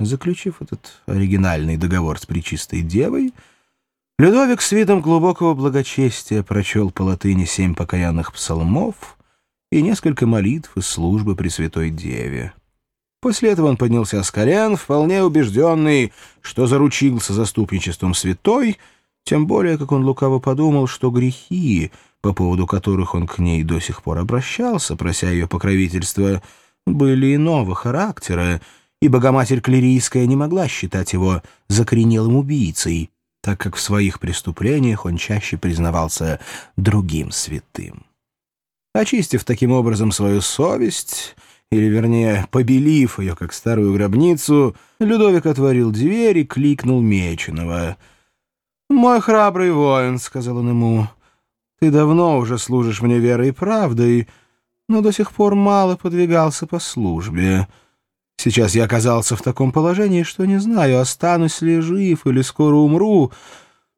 Заключив этот оригинальный договор с Пречистой Девой, Людовик с видом глубокого благочестия прочел по латыни семь покаянных псалмов и несколько молитв из службы Пресвятой Деве. После этого он поднялся с колен, вполне убежденный, что заручился заступничеством святой, тем более, как он лукаво подумал, что грехи, по поводу которых он к ней до сих пор обращался, прося ее покровительства, были иного характера, и Богоматерь Клерийская не могла считать его закоренелым убийцей, так как в своих преступлениях он чаще признавался другим святым. Очистив таким образом свою совесть, или, вернее, побелив ее, как старую гробницу, Людовик отворил дверь и кликнул Меченого. «Мой храбрый воин», — сказал он ему, — «ты давно уже служишь мне верой и правдой, но до сих пор мало подвигался по службе». Сейчас я оказался в таком положении, что не знаю, останусь ли жив или скоро умру,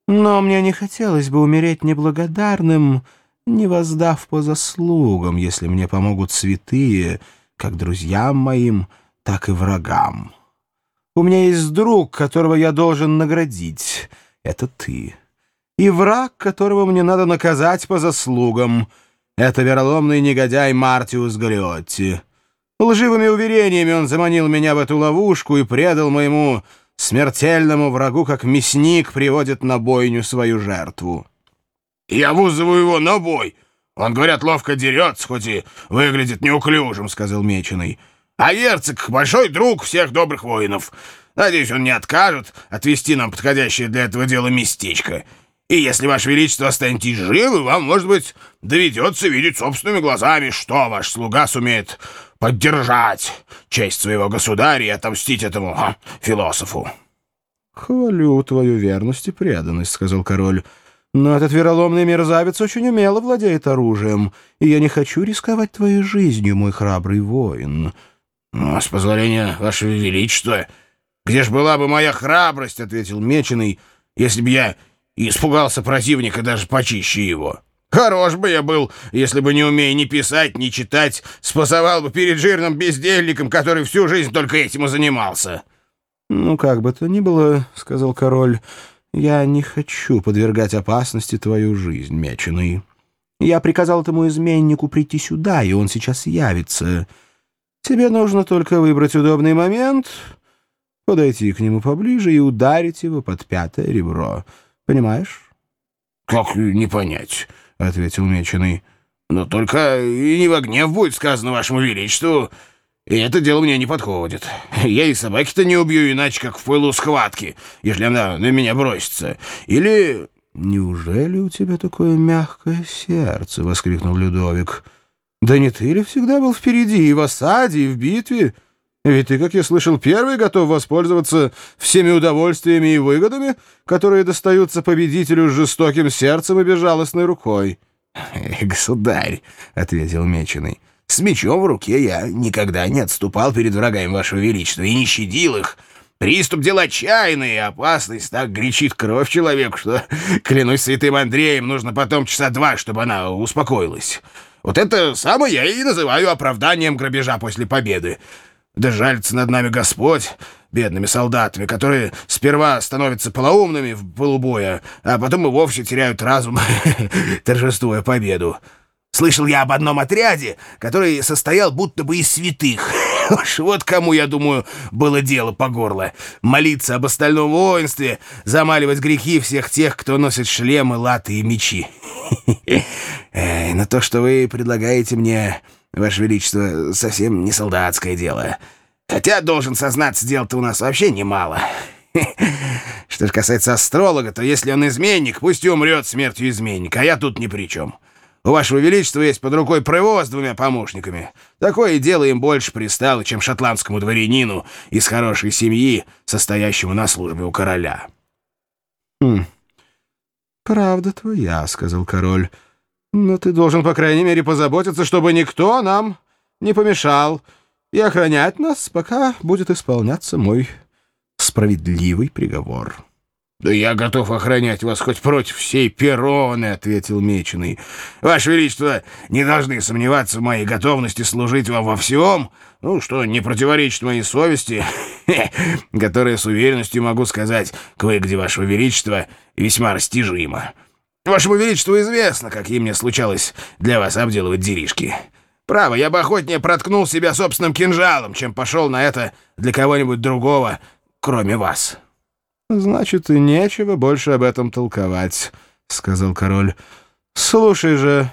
но мне не хотелось бы умереть неблагодарным, не воздав по заслугам, если мне помогут святые, как друзьям моим, так и врагам. У меня есть друг, которого я должен наградить. Это ты. И враг, которого мне надо наказать по заслугам. Это вероломный негодяй Мартиус Галиотти. Лживыми уверениями он заманил меня в эту ловушку и предал моему смертельному врагу, как мясник приводит на бойню свою жертву. «Я вызову его на бой. Он, говорят, ловко дерется, хоть и выглядит неуклюжим», — сказал Меченый. «А Ерцик — большой друг всех добрых воинов. Надеюсь, он не откажет отвести нам подходящее для этого дела местечко». И если, Ваше Величество, останетесь живы, вам, может быть, доведется видеть собственными глазами, что ваш слуга сумеет поддержать честь своего государя и отомстить этому а, философу». «Хвалю твою верность и преданность», — сказал король. «Но этот вероломный мерзавец очень умело владеет оружием, и я не хочу рисковать твоей жизнью, мой храбрый воин». «Ну, с позволения, Ваше Величество, где ж была бы моя храбрость?» — ответил Меченый, «если бы я испугался противника даже почище его». Хорош бы я был, если бы не умея ни писать, ни читать, спасовал бы перед жирным бездельником, который всю жизнь только этим и занимался». «Ну, как бы то ни было, — сказал король, — я не хочу подвергать опасности твою жизнь, меченый. Я приказал этому изменнику прийти сюда, и он сейчас явится. Тебе нужно только выбрать удобный момент, подойти к нему поближе и ударить его под пятое ребро. Понимаешь?» «Как не понять?» — ответил Меченый. «Но только и не в гнев будет сказано вашему величеству, и это дело мне не подходит. Я и собаки-то не убью иначе, как в пылу схватки, если она на меня бросится. Или...» «Неужели у тебя такое мягкое сердце?» — воскликнул Людовик. «Да не ты ли всегда был впереди и в осаде, и в битве?» Ведь ты, как я слышал, первый готов воспользоваться всеми удовольствиями и выгодами, которые достаются победителю с жестоким сердцем и безжалостной рукой. — Государь, — ответил Меченый, — с мечом в руке я никогда не отступал перед врагами вашего величества и не щадил их. Приступ дел отчаянный опасность так гречит кровь человеку, что, клянусь святым Андреем, нужно потом часа два, чтобы она успокоилась. Вот это самое я и называю оправданием грабежа после победы. Да жальится над нами Господь, бедными солдатами, которые сперва становятся полоумными в полубоя, а потом и вовсе теряют разум, торжествуя победу. Слышал я об одном отряде, который состоял будто бы из святых. Уж вот кому, я думаю, было дело по горло. Молиться об остальном воинстве, замаливать грехи всех тех, кто носит шлемы, латы и мечи. Но то, что вы предлагаете мне, Ваше Величество, совсем не солдатское дело. Хотя, должен сознаться, дел-то у нас вообще немало. Что же касается астролога, то если он изменник, пусть умрет смертью изменника, а я тут ни при чем. У вашего величества есть под рукой Прево с двумя помощниками. Такое дело им больше пристало, чем шотландскому дворянину из хорошей семьи, состоящему на службе у короля». «Хм, правда твоя», — сказал король. «Но ты должен, по крайней мере, позаботиться, чтобы никто нам не помешал и охранять нас, пока будет исполняться мой справедливый приговор». «Да я готов охранять вас хоть против всей перроны», — ответил Меченый. «Ваше Величество, не должны сомневаться в моей готовности служить вам во всем, ну, что не противоречит моей совести, которая, с уверенностью могу сказать, к выгоде Вашего Величества весьма растяжима. Вашему Величеству известно, какие мне случалось для вас обделывать делишки. Право, я бы охотнее проткнул себя собственным кинжалом, чем пошел на это для кого-нибудь другого, кроме вас». «Значит, и нечего больше об этом толковать», — сказал король. «Слушай же,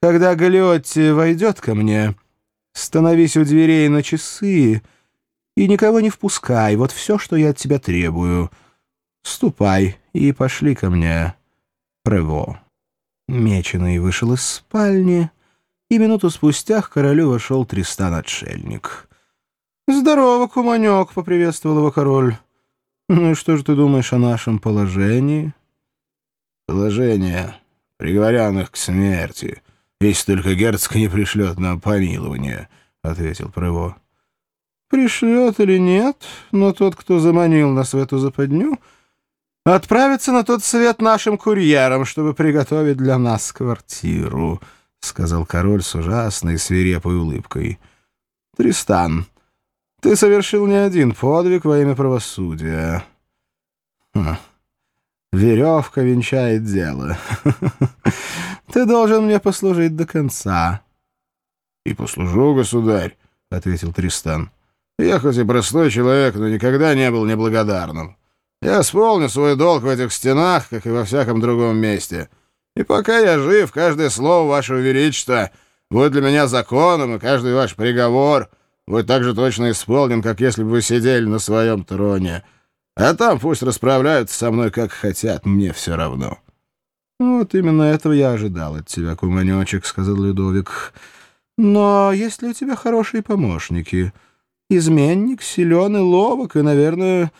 когда Галиотти войдет ко мне, становись у дверей на часы и никого не впускай. Вот все, что я от тебя требую. Ступай и пошли ко мне, Прево». Меченый вышел из спальни, и минуту спустя к королю вошел Тристан-отшельник. «Здорово, куманек!» — поприветствовал его король. «Ну и что же ты думаешь о нашем положении?» «Положение приговоренных к смерти, если только герцог не пришлет нам помилование», — ответил Прыво. «Пришлет или нет, но тот, кто заманил нас в эту западню, отправится на тот свет нашим курьером, чтобы приготовить для нас квартиру», — сказал король с ужасной свирепой улыбкой. «Тристан». Ты совершил не один подвиг во имя правосудия. Хм. Веревка венчает дело. Ты должен мне послужить до конца. — И послужу, государь, — ответил Тристан. — Я хоть и простой человек, но никогда не был неблагодарным. Я исполню свой долг в этих стенах, как и во всяком другом месте. И пока я жив, каждое слово вашего величества будет для меня законом, и каждый ваш приговор — будет так же точно исполнен, как если бы вы сидели на своем троне. А там пусть расправляются со мной, как хотят, мне все равно». «Вот именно этого я ожидал от тебя, куманечек», — сказал Людовик. «Но есть ли у тебя хорошие помощники? Изменник силен и ловок, и, наверное,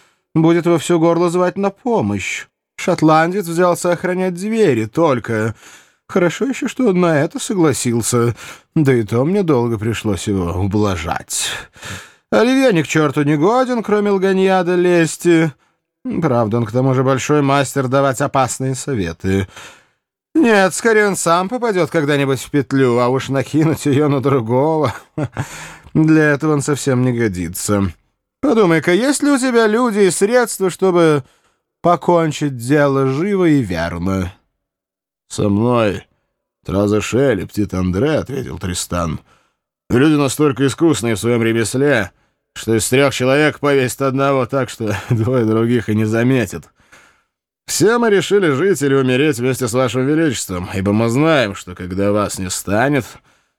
будет во все горло звать на помощь. Шотландец взялся охранять двери только...» Хорошо еще, что он на это согласился, да и то мне долго пришлось его ублажать. Оливье ни к черту не годен, кроме лганья да лести. Правда, он к тому же большой мастер давать опасные советы. Нет, скорее он сам попадет когда-нибудь в петлю, а уж накинуть ее на другого. Для этого он совсем не годится. Подумай-ка, есть ли у тебя люди и средства, чтобы покончить дело живо и верно?» «Со мной Тразашель и Птит Андре», — ответил Тристан. «Люди настолько искусные в своем ремесле, что из трех человек повесит одного так, что двое других и не заметят. Все мы решили жить или умереть вместе с вашим величеством, ибо мы знаем, что когда вас не станет,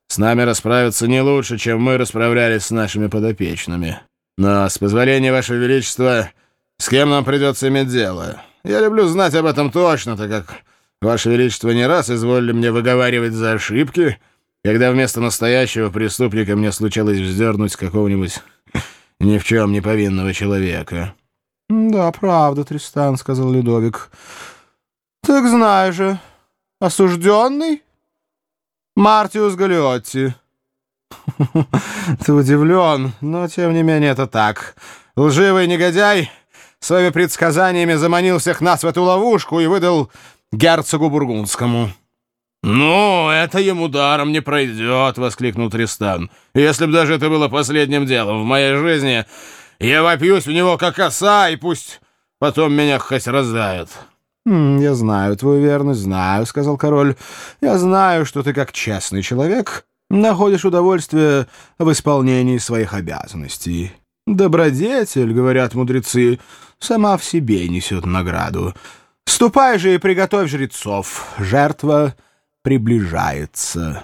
с нами расправиться не лучше, чем мы расправлялись с нашими подопечными. Но, с позволения вашего величества, с кем нам придется иметь дело? Я люблю знать об этом точно, так как Ваше Величество не раз изволили мне выговаривать за ошибки, когда вместо настоящего преступника мне случалось вздернуть какого-нибудь ни в чем не повинного человека». «Да, правда, Тристан», — сказал Людовик. «Так знаю же, осужденный Мартиус Галиотти». «Ты удивлен, но тем не менее это так. Лживый негодяй своими предсказаниями заманил всех нас в эту ловушку и выдал герцогу Бургундскому». «Ну, это ему даром не пройдет», — воскликнул Тристан. «Если бы даже это было последним делом в моей жизни, я вопьюсь в него, как оса, и пусть потом меня хоть раздают». «Я знаю твою верность, знаю», — сказал король. «Я знаю, что ты, как честный человек, находишь удовольствие в исполнении своих обязанностей. Добродетель, — говорят мудрецы, — сама в себе несет награду». Ступай же и приготовь жрецов. Жертва приближается».